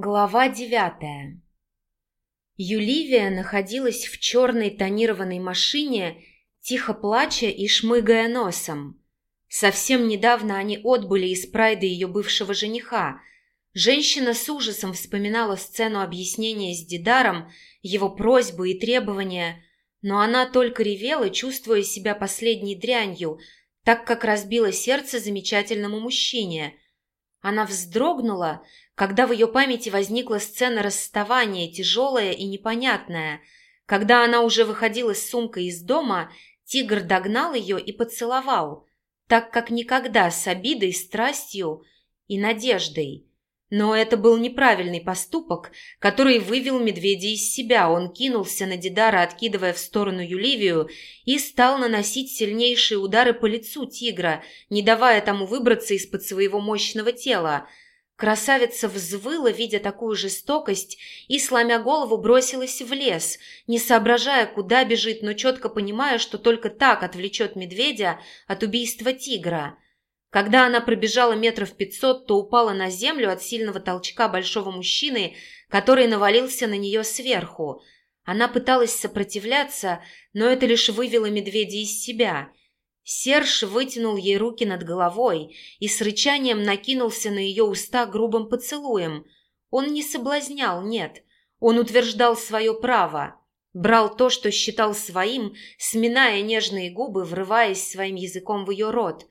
Глава девятая Юливия находилась в черной тонированной машине, тихо плача и шмыгая носом. Совсем недавно они отбыли из прайда ее бывшего жениха. Женщина с ужасом вспоминала сцену объяснения с Дидаром, его просьбы и требования, но она только ревела, чувствуя себя последней дрянью, так как разбила сердце замечательному мужчине. Она вздрогнула, когда в ее памяти возникла сцена расставания, тяжелая и непонятная. Когда она уже выходила с сумкой из дома, тигр догнал ее и поцеловал, так как никогда с обидой, страстью и надеждой. Но это был неправильный поступок, который вывел медведя из себя. Он кинулся на Дидара, откидывая в сторону Юливию, и стал наносить сильнейшие удары по лицу тигра, не давая тому выбраться из-под своего мощного тела – Красавица взвыла, видя такую жестокость, и, сломя голову, бросилась в лес, не соображая, куда бежит, но четко понимая, что только так отвлечет медведя от убийства тигра. Когда она пробежала метров пятьсот, то упала на землю от сильного толчка большого мужчины, который навалился на нее сверху. Она пыталась сопротивляться, но это лишь вывело медведя из себя – Серж вытянул ей руки над головой и с рычанием накинулся на ее уста грубым поцелуем. Он не соблазнял, нет. Он утверждал свое право. Брал то, что считал своим, сминая нежные губы, врываясь своим языком в ее рот.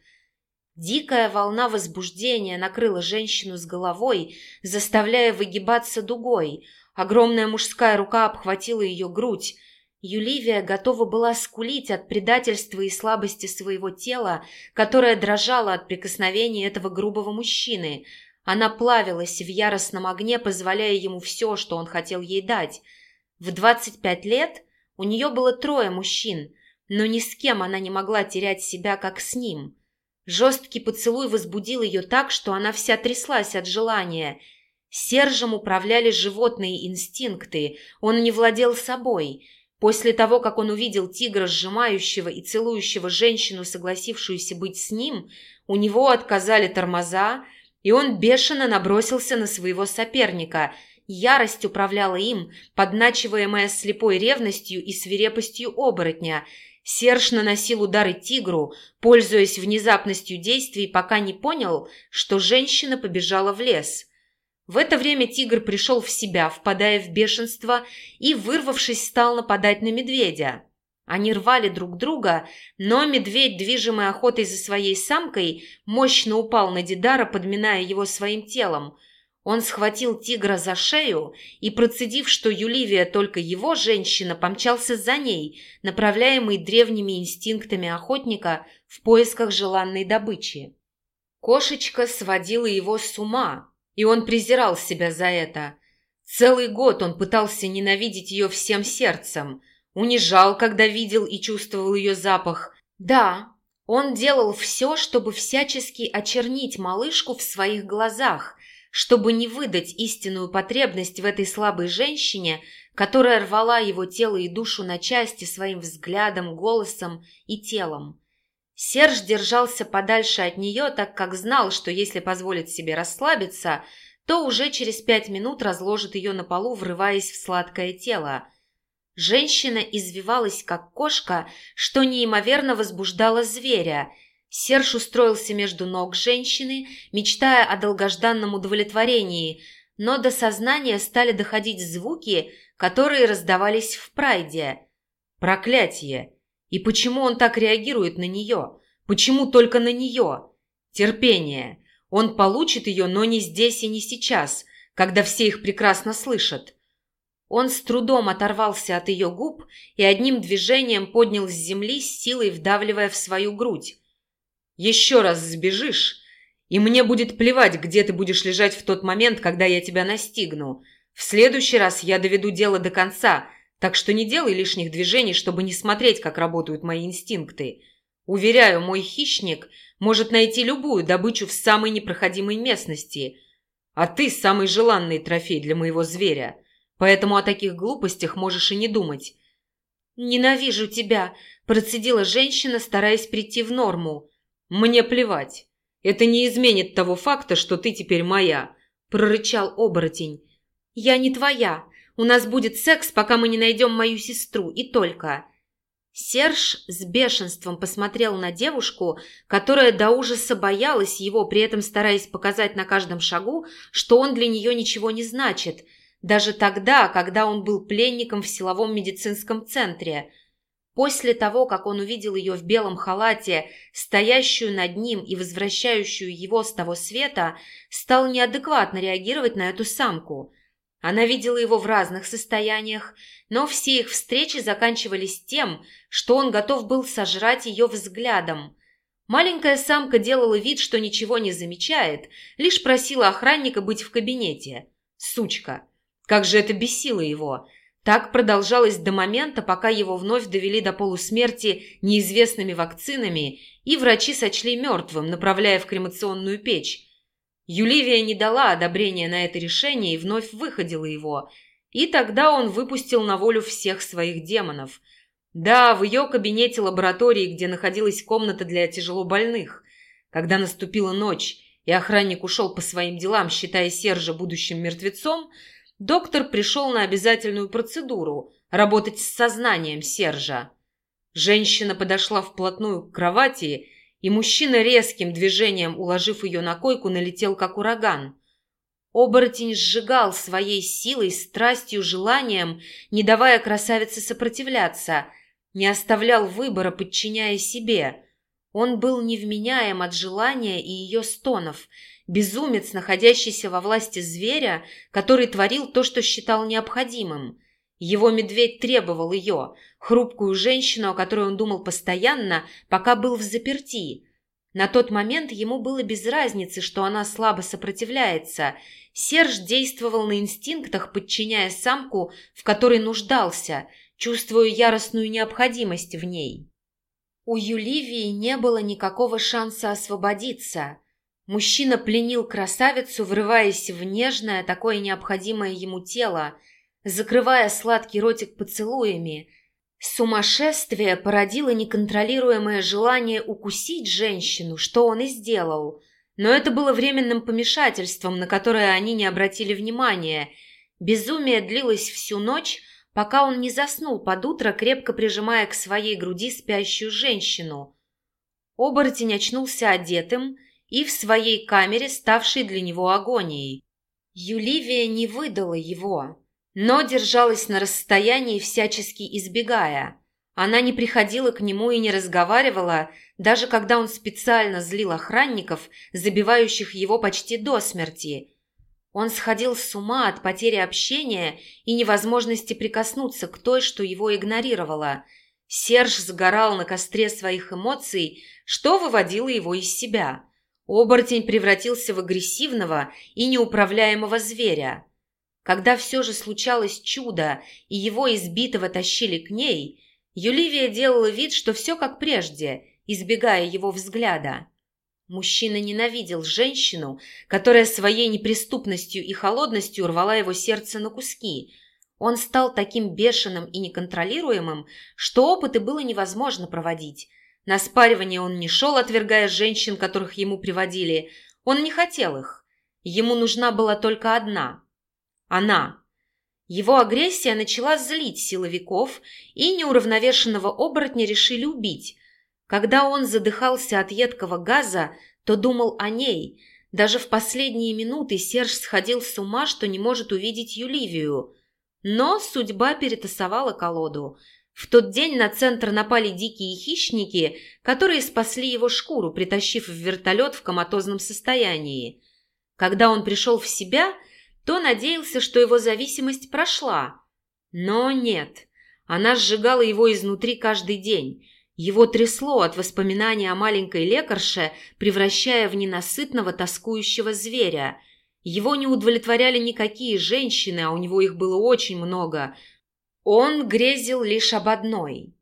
Дикая волна возбуждения накрыла женщину с головой, заставляя выгибаться дугой. Огромная мужская рука обхватила ее грудь, Юливия готова была скулить от предательства и слабости своего тела, которое дрожало от прикосновения этого грубого мужчины. Она плавилась в яростном огне, позволяя ему все, что он хотел ей дать. В 25 лет у нее было трое мужчин, но ни с кем она не могла терять себя, как с ним. Жесткий поцелуй возбудил ее так, что она вся тряслась от желания. Сержем управляли животные инстинкты, он не владел собой – После того, как он увидел тигра, сжимающего и целующего женщину, согласившуюся быть с ним, у него отказали тормоза, и он бешено набросился на своего соперника. Ярость управляла им, подначиваемая слепой ревностью и свирепостью оборотня. Серж наносил удары тигру, пользуясь внезапностью действий, пока не понял, что женщина побежала в лес. В это время тигр пришел в себя, впадая в бешенство, и, вырвавшись, стал нападать на медведя. Они рвали друг друга, но медведь, движимый охотой за своей самкой, мощно упал на Дидара, подминая его своим телом. Он схватил тигра за шею и, процедив, что Юливия только его женщина, помчался за ней, направляемый древними инстинктами охотника в поисках желанной добычи. Кошечка сводила его с ума, и он презирал себя за это. Целый год он пытался ненавидеть ее всем сердцем, унижал, когда видел и чувствовал ее запах. Да, он делал все, чтобы всячески очернить малышку в своих глазах, чтобы не выдать истинную потребность в этой слабой женщине, которая рвала его тело и душу на части своим взглядом, голосом и телом. Серж держался подальше от нее, так как знал, что если позволит себе расслабиться, то уже через пять минут разложит ее на полу, врываясь в сладкое тело. Женщина извивалась, как кошка, что неимоверно возбуждало зверя. Серж устроился между ног женщины, мечтая о долгожданном удовлетворении, но до сознания стали доходить звуки, которые раздавались в прайде. «Проклятие!» И почему он так реагирует на нее? Почему только на нее? Терпение. Он получит ее, но не здесь и не сейчас, когда все их прекрасно слышат. Он с трудом оторвался от ее губ и одним движением поднял с земли, с силой вдавливая в свою грудь. «Еще раз сбежишь, и мне будет плевать, где ты будешь лежать в тот момент, когда я тебя настигну. В следующий раз я доведу дело до конца, так что не делай лишних движений, чтобы не смотреть, как работают мои инстинкты. Уверяю, мой хищник может найти любую добычу в самой непроходимой местности. А ты самый желанный трофей для моего зверя. Поэтому о таких глупостях можешь и не думать. «Ненавижу тебя», – процедила женщина, стараясь прийти в норму. «Мне плевать. Это не изменит того факта, что ты теперь моя», – прорычал оборотень. «Я не твоя. У нас будет секс, пока мы не найдем мою сестру, и только». Серж с бешенством посмотрел на девушку, которая до ужаса боялась его, при этом стараясь показать на каждом шагу, что он для нее ничего не значит, даже тогда, когда он был пленником в силовом медицинском центре. После того, как он увидел ее в белом халате, стоящую над ним и возвращающую его с того света, стал неадекватно реагировать на эту самку – она видела его в разных состояниях, но все их встречи заканчивались тем, что он готов был сожрать ее взглядом. Маленькая самка делала вид, что ничего не замечает, лишь просила охранника быть в кабинете. Сучка! Как же это бесило его! Так продолжалось до момента, пока его вновь довели до полусмерти неизвестными вакцинами, и врачи сочли мертвым, направляя в кремационную печь. Юливия не дала одобрения на это решение и вновь выходила его. И тогда он выпустил на волю всех своих демонов. Да, в ее кабинете лаборатории, где находилась комната для тяжелобольных. Когда наступила ночь, и охранник ушел по своим делам, считая Сержа будущим мертвецом, доктор пришел на обязательную процедуру – работать с сознанием Сержа. Женщина подошла вплотную к кровати и мужчина резким движением, уложив ее на койку, налетел как ураган. Оборотень сжигал своей силой, страстью, желанием, не давая красавице сопротивляться, не оставлял выбора, подчиняя себе. Он был невменяем от желания и ее стонов, безумец, находящийся во власти зверя, который творил то, что считал необходимым. Его медведь требовал ее, хрупкую женщину, о которой он думал постоянно, пока был в заперти. На тот момент ему было без разницы, что она слабо сопротивляется. Серж действовал на инстинктах, подчиняя самку, в которой нуждался, чувствуя яростную необходимость в ней. У Юливии не было никакого шанса освободиться. Мужчина пленил красавицу, врываясь в нежное, такое необходимое ему тело – закрывая сладкий ротик поцелуями. Сумасшествие породило неконтролируемое желание укусить женщину, что он и сделал. Но это было временным помешательством, на которое они не обратили внимания. Безумие длилось всю ночь, пока он не заснул под утро, крепко прижимая к своей груди спящую женщину. Оборотень очнулся одетым и в своей камере, ставшей для него агонией. Юливия не выдала его но держалась на расстоянии, всячески избегая. Она не приходила к нему и не разговаривала, даже когда он специально злил охранников, забивающих его почти до смерти. Он сходил с ума от потери общения и невозможности прикоснуться к той, что его игнорировала. Серж сгорал на костре своих эмоций, что выводило его из себя. Оборотень превратился в агрессивного и неуправляемого зверя. Когда все же случалось чудо, и его избитого тащили к ней, Юливия делала вид, что все как прежде, избегая его взгляда. Мужчина ненавидел женщину, которая своей неприступностью и холодностью рвала его сердце на куски. Он стал таким бешеным и неконтролируемым, что опыты было невозможно проводить. На спаривание он не шел, отвергая женщин, которых ему приводили. Он не хотел их. Ему нужна была только одна – она. Его агрессия начала злить силовиков, и неуравновешенного оборотня решили убить. Когда он задыхался от едкого газа, то думал о ней. Даже в последние минуты Серж сходил с ума, что не может увидеть Юливию. Но судьба перетасовала колоду. В тот день на центр напали дикие хищники, которые спасли его шкуру, притащив в вертолет в коматозном состоянии. Когда он пришел в себя – то надеялся, что его зависимость прошла. Но нет, она сжигала его изнутри каждый день. Его трясло от воспоминания о маленькой лекарше, превращая в ненасытного тоскующего зверя. Его не удовлетворяли никакие женщины, а у него их было очень много. Он грезил лишь об одной.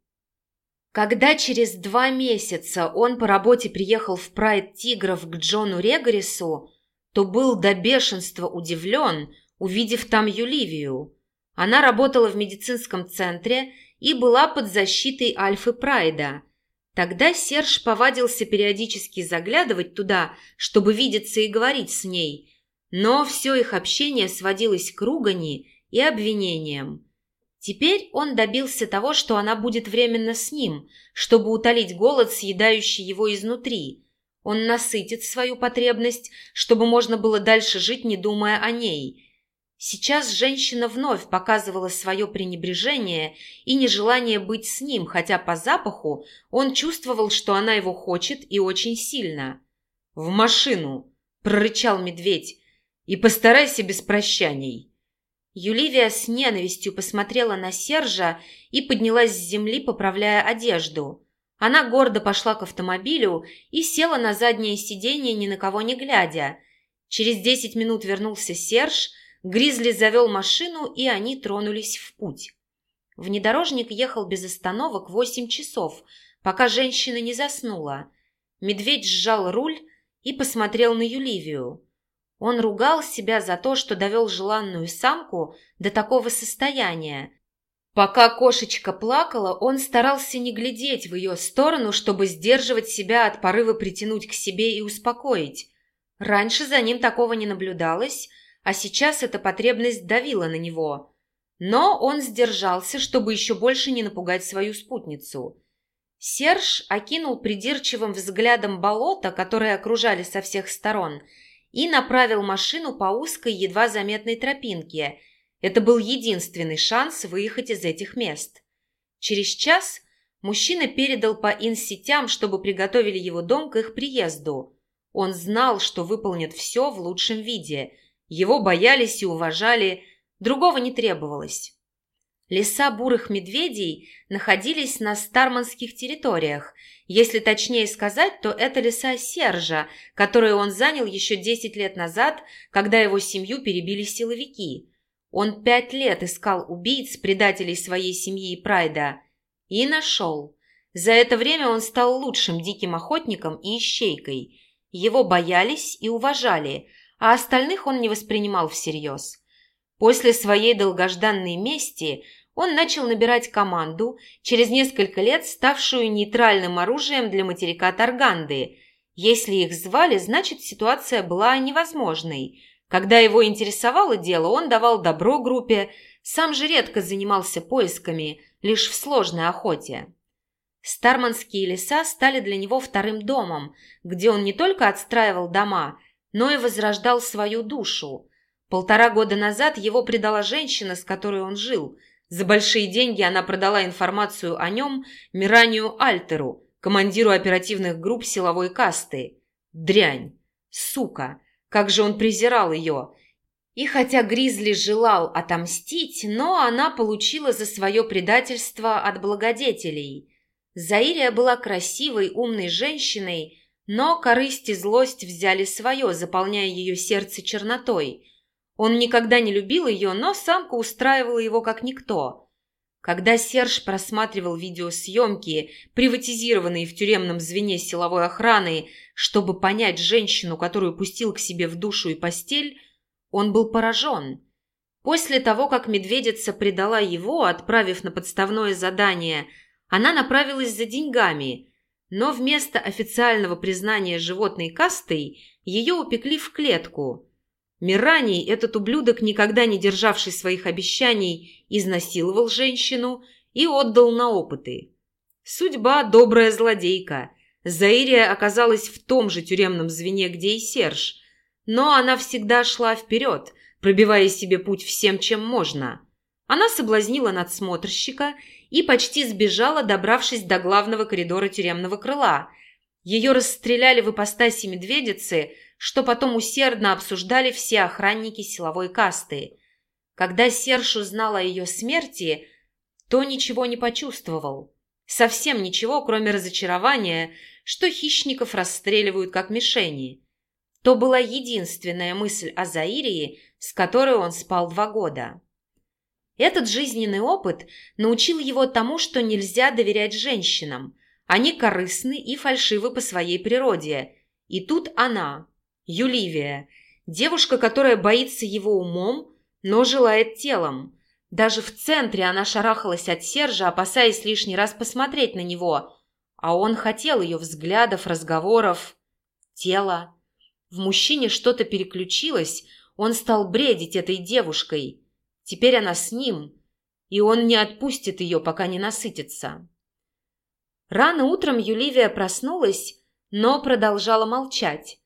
Когда через два месяца он по работе приехал в прайд тигров к Джону Регорису, то был до бешенства удивлен, увидев там Юливию. Она работала в медицинском центре и была под защитой Альфы Прайда. Тогда Серж повадился периодически заглядывать туда, чтобы видеться и говорить с ней. Но все их общение сводилось к ругани и обвинениям. Теперь он добился того, что она будет временно с ним, чтобы утолить голод, съедающий его изнутри. Он насытит свою потребность, чтобы можно было дальше жить, не думая о ней. Сейчас женщина вновь показывала свое пренебрежение и нежелание быть с ним, хотя по запаху он чувствовал, что она его хочет и очень сильно. «В машину!» – прорычал медведь. «И постарайся без прощаний!» Юливия с ненавистью посмотрела на Сержа и поднялась с земли, поправляя одежду. Она гордо пошла к автомобилю и села на заднее сиденье, ни на кого не глядя. Через десять минут вернулся Серж, Гризли завел машину, и они тронулись в путь. Внедорожник ехал без остановок восемь часов, пока женщина не заснула. Медведь сжал руль и посмотрел на Юливию. Он ругал себя за то, что довел желанную самку до такого состояния. Пока кошечка плакала, он старался не глядеть в ее сторону, чтобы сдерживать себя от порыва притянуть к себе и успокоить. Раньше за ним такого не наблюдалось, а сейчас эта потребность давила на него. Но он сдержался, чтобы еще больше не напугать свою спутницу. Серж окинул придирчивым взглядом болото, которое окружали со всех сторон – и направил машину по узкой, едва заметной тропинке. Это был единственный шанс выехать из этих мест. Через час мужчина передал по инсетям, чтобы приготовили его дом к их приезду. Он знал, что выполнит все в лучшем виде. Его боялись и уважали, другого не требовалось. Леса бурых медведей находились на старманских территориях. Если точнее сказать, то это леса Сержа, которые он занял еще 10 лет назад, когда его семью перебили силовики. Он пять лет искал убийц, предателей своей семьи и прайда. И нашел. За это время он стал лучшим диким охотником и ищейкой. Его боялись и уважали, а остальных он не воспринимал всерьез. После своей долгожданной мести он начал набирать команду, через несколько лет ставшую нейтральным оружием для материка Тарганды. Если их звали, значит ситуация была невозможной. Когда его интересовало дело, он давал добро группе, сам же редко занимался поисками, лишь в сложной охоте. Старманские леса стали для него вторым домом, где он не только отстраивал дома, но и возрождал свою душу. Полтора года назад его предала женщина, с которой он жил. За большие деньги она продала информацию о нем Миранию Альтеру, командиру оперативных групп силовой касты. Дрянь. Сука. Как же он презирал ее. И хотя Гризли желал отомстить, но она получила за свое предательство от благодетелей. Заирия была красивой, умной женщиной, но корысть и злость взяли свое, заполняя ее сердце чернотой – он никогда не любил ее, но самка устраивала его как никто. Когда Серж просматривал видеосъемки, приватизированные в тюремном звене силовой охраны, чтобы понять женщину, которую пустил к себе в душу и постель, он был поражен. После того, как медведица предала его, отправив на подставное задание, она направилась за деньгами, но вместо официального признания животной кастой ее упекли в клетку – Мираний, этот ублюдок, никогда не державший своих обещаний, изнасиловал женщину и отдал на опыты. Судьба – добрая злодейка. Заирия оказалась в том же тюремном звене, где и Серж. Но она всегда шла вперед, пробивая себе путь всем, чем можно. Она соблазнила надсмотрщика и почти сбежала, добравшись до главного коридора тюремного крыла. Ее расстреляли в ипостаси медведицы – что потом усердно обсуждали все охранники силовой касты. Когда Серж узнал о ее смерти, то ничего не почувствовал. Совсем ничего, кроме разочарования, что хищников расстреливают как мишени. То была единственная мысль о Заирии, с которой он спал два года. Этот жизненный опыт научил его тому, что нельзя доверять женщинам. Они корыстны и фальшивы по своей природе. И тут она, Юливия. Девушка, которая боится его умом, но желает телом. Даже в центре она шарахалась от Сержа, опасаясь лишний раз посмотреть на него. А он хотел ее взглядов, разговоров, тела. В мужчине что-то переключилось, Он стал бредить этой девушкой. Теперь она с ним, и он не отпустит ее, пока не насытится. Рано утром Юливия проснулась, но продолжала молчать.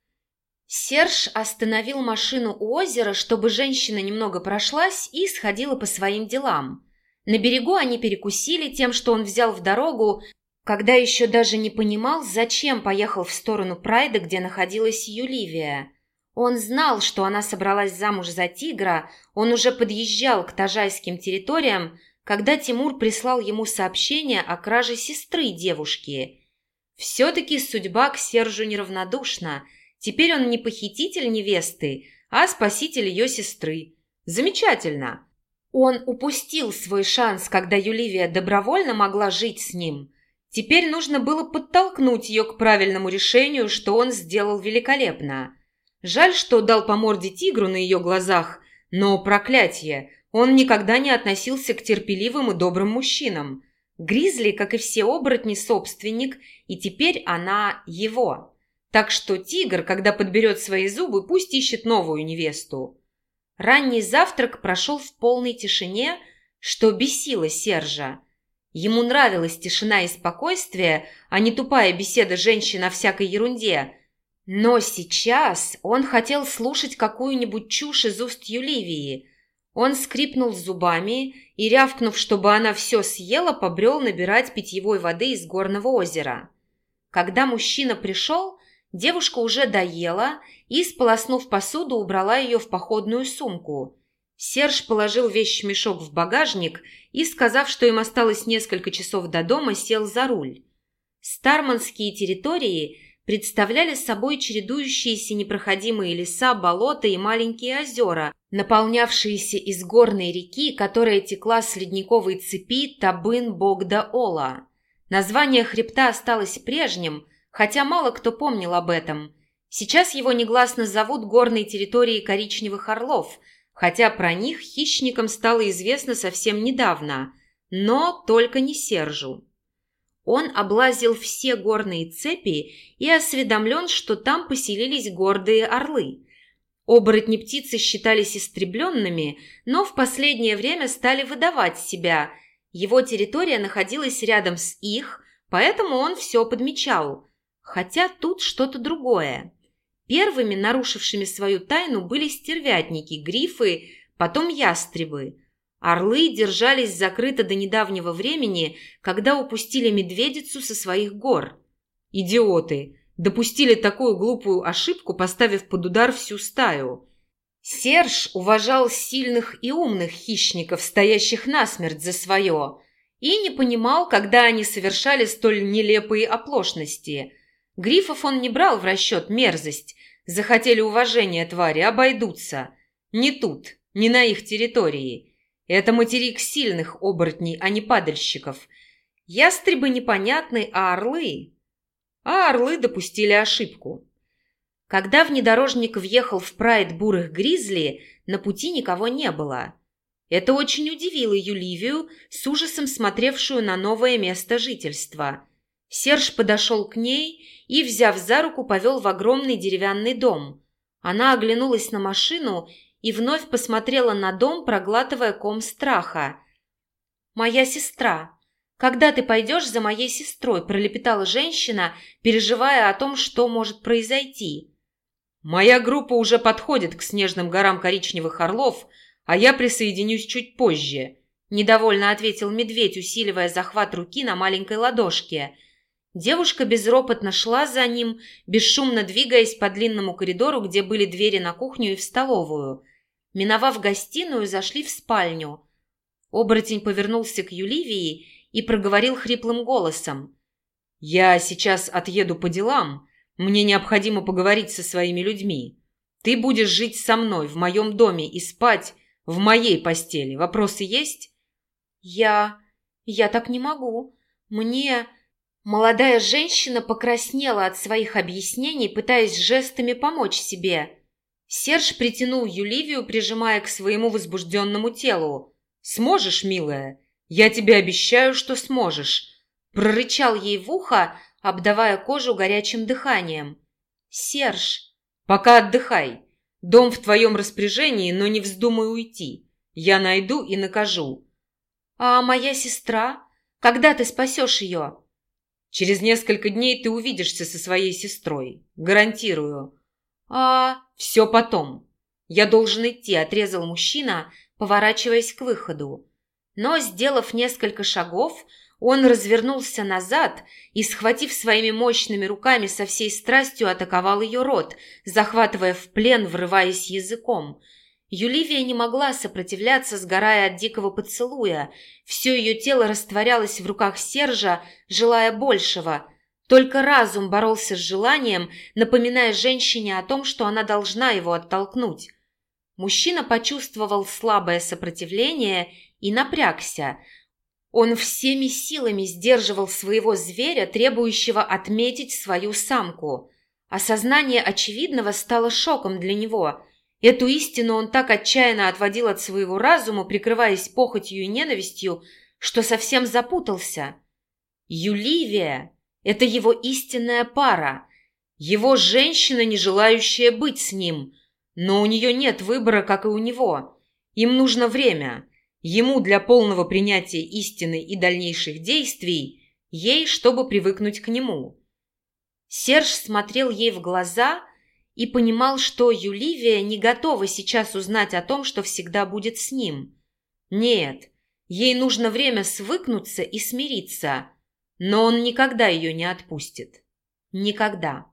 Серж остановил машину у озера, чтобы женщина немного прошлась и сходила по своим делам. На берегу они перекусили тем, что он взял в дорогу, когда еще даже не понимал, зачем поехал в сторону Прайда, где находилась Юливия. Он знал, что она собралась замуж за тигра, он уже подъезжал к тажайским территориям, когда Тимур прислал ему сообщение о краже сестры девушки. Все-таки судьба к Сержу неравнодушна. Теперь он не похититель невесты, а спаситель ее сестры. Замечательно. Он упустил свой шанс, когда Юливия добровольно могла жить с ним. Теперь нужно было подтолкнуть ее к правильному решению, что он сделал великолепно. Жаль, что дал по морде тигру на ее глазах, но, проклятие, он никогда не относился к терпеливым и добрым мужчинам. Гризли, как и все оборотни, собственник, и теперь она его. Так что тигр, когда подберет свои зубы, пусть ищет новую невесту. Ранний завтрак прошел в полной тишине, что бесило Сержа. Ему нравилась тишина и спокойствие, а не тупая беседа женщин о всякой ерунде – но сейчас он хотел слушать какую-нибудь чушь из уст Юливии. Он скрипнул зубами и, рявкнув, чтобы она все съела, побрел набирать питьевой воды из горного озера. Когда мужчина пришел, девушка уже доела и, сполоснув посуду, убрала ее в походную сумку. Серж положил вещмешок в багажник и, сказав, что им осталось несколько часов до дома, сел за руль. Старманские территории – представляли собой чередующиеся непроходимые леса, болота и маленькие озера, наполнявшиеся из горной реки, которая текла с ледниковой цепи Табын-Богда-Ола. Название хребта осталось прежним, хотя мало кто помнил об этом. Сейчас его негласно зовут горной территорией коричневых орлов, хотя про них хищникам стало известно совсем недавно, но только не Сержу. Он облазил все горные цепи и осведомлен, что там поселились гордые орлы. Оборотни птицы считались истребленными, но в последнее время стали выдавать себя. Его территория находилась рядом с их, поэтому он все подмечал. Хотя тут что-то другое. Первыми нарушившими свою тайну были стервятники, грифы, потом ястребы – Орлы держались закрыто до недавнего времени, когда упустили медведицу со своих гор. Идиоты! Допустили такую глупую ошибку, поставив под удар всю стаю. Серж уважал сильных и умных хищников, стоящих насмерть за свое, и не понимал, когда они совершали столь нелепые оплошности. Грифов он не брал в расчет мерзость. Захотели уважения твари, обойдутся. Не тут, не на их территории. Это материк сильных оборотней, а не падальщиков. Ястребы непонятны, а орлы... А орлы допустили ошибку. Когда внедорожник въехал в прайд бурых гризли, на пути никого не было. Это очень удивило Юливию, с ужасом смотревшую на новое место жительства. Серж подошел к ней и, взяв за руку, повел в огромный деревянный дом. Она оглянулась на машину и вновь посмотрела на дом, проглатывая ком страха. «Моя сестра. Когда ты пойдешь за моей сестрой?» – пролепетала женщина, переживая о том, что может произойти. «Моя группа уже подходит к снежным горам коричневых орлов, а я присоединюсь чуть позже», – недовольно ответил медведь, усиливая захват руки на маленькой ладошке – Девушка безропотно шла за ним, бесшумно двигаясь по длинному коридору, где были двери на кухню и в столовую. Миновав гостиную, зашли в спальню. Оборотень повернулся к Юливии и проговорил хриплым голосом. «Я сейчас отъеду по делам. Мне необходимо поговорить со своими людьми. Ты будешь жить со мной в моем доме и спать в моей постели. Вопросы есть?» «Я... я так не могу. Мне...» Молодая женщина покраснела от своих объяснений, пытаясь жестами помочь себе. Серж притянул Юливию, прижимая к своему возбужденному телу. «Сможешь, милая? Я тебе обещаю, что сможешь!» Прорычал ей в ухо, обдавая кожу горячим дыханием. «Серж!» «Пока отдыхай. Дом в твоем распоряжении, но не вздумай уйти. Я найду и накажу». «А моя сестра? Когда ты спасешь ее?» «Через несколько дней ты увидишься со своей сестрой. Гарантирую». «А...» «Все потом. Я должен идти», — отрезал мужчина, поворачиваясь к выходу. Но, сделав несколько шагов, он развернулся назад и, схватив своими мощными руками со всей страстью, атаковал ее рот, захватывая в плен, врываясь языком. Юливия не могла сопротивляться, сгорая от дикого поцелуя. Все ее тело растворялось в руках Сержа, желая большего. Только разум боролся с желанием, напоминая женщине о том, что она должна его оттолкнуть. Мужчина почувствовал слабое сопротивление и напрягся – он всеми силами сдерживал своего зверя, требующего отметить свою самку. Осознание очевидного стало шоком для него. Эту истину он так отчаянно отводил от своего разума, прикрываясь похотью и ненавистью, что совсем запутался. Юливия – это его истинная пара, его женщина, не желающая быть с ним, но у нее нет выбора, как и у него. Им нужно время – Ему для полного принятия истины и дальнейших действий, ей, чтобы привыкнуть к нему. Серж смотрел ей в глаза и понимал, что Юливия не готова сейчас узнать о том, что всегда будет с ним. Нет, ей нужно время свыкнуться и смириться, но он никогда ее не отпустит. Никогда.